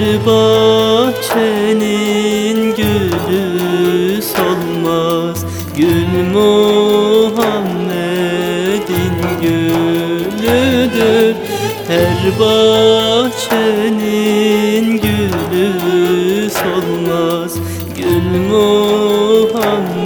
Her bahçenin gülü solmaz. Gül Muhammed'in gülüdür. Her bahçenin gülü solmaz. Gül Muhammed'in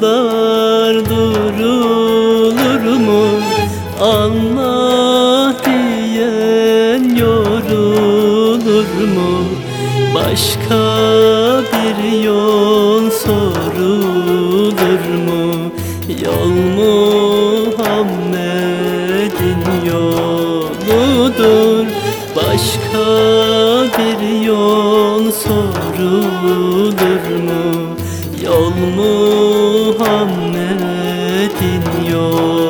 Sular durulur mu? Allah diyen yorulur mu? Başka bir yol sorulur mu? Yol Muhammed'in yoludur Başka bir yol sorulur mu? Yol Muhammed'in yoludur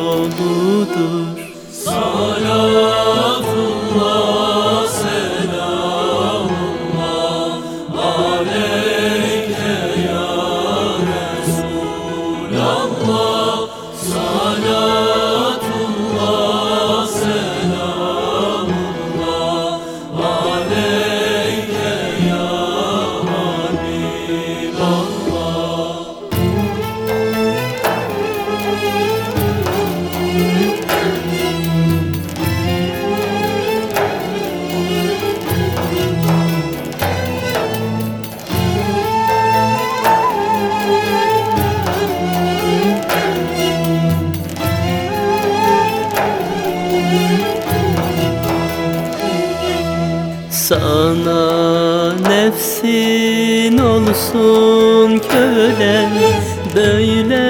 Sana nefsin olsun kölen Böylelikle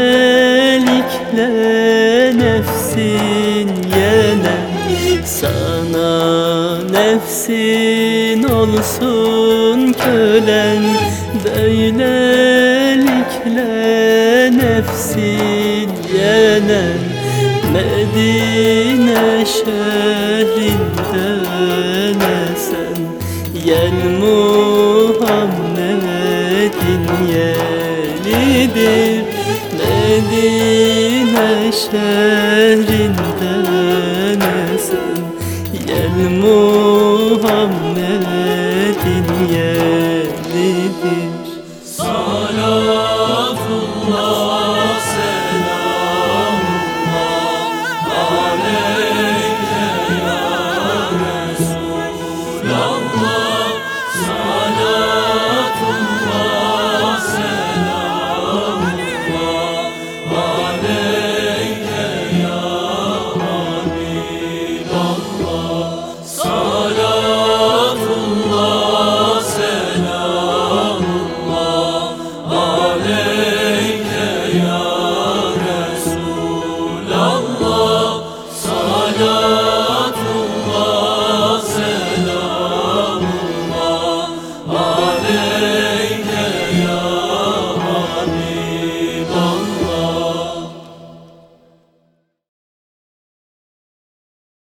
nefsin yenen Sana nefsin olsun kölen Böylelikle nefsin yenen Medine şehrinden esen Yel Muhammed'in yelidir Medine şehrinden esen Yel Muhammed'in yelidir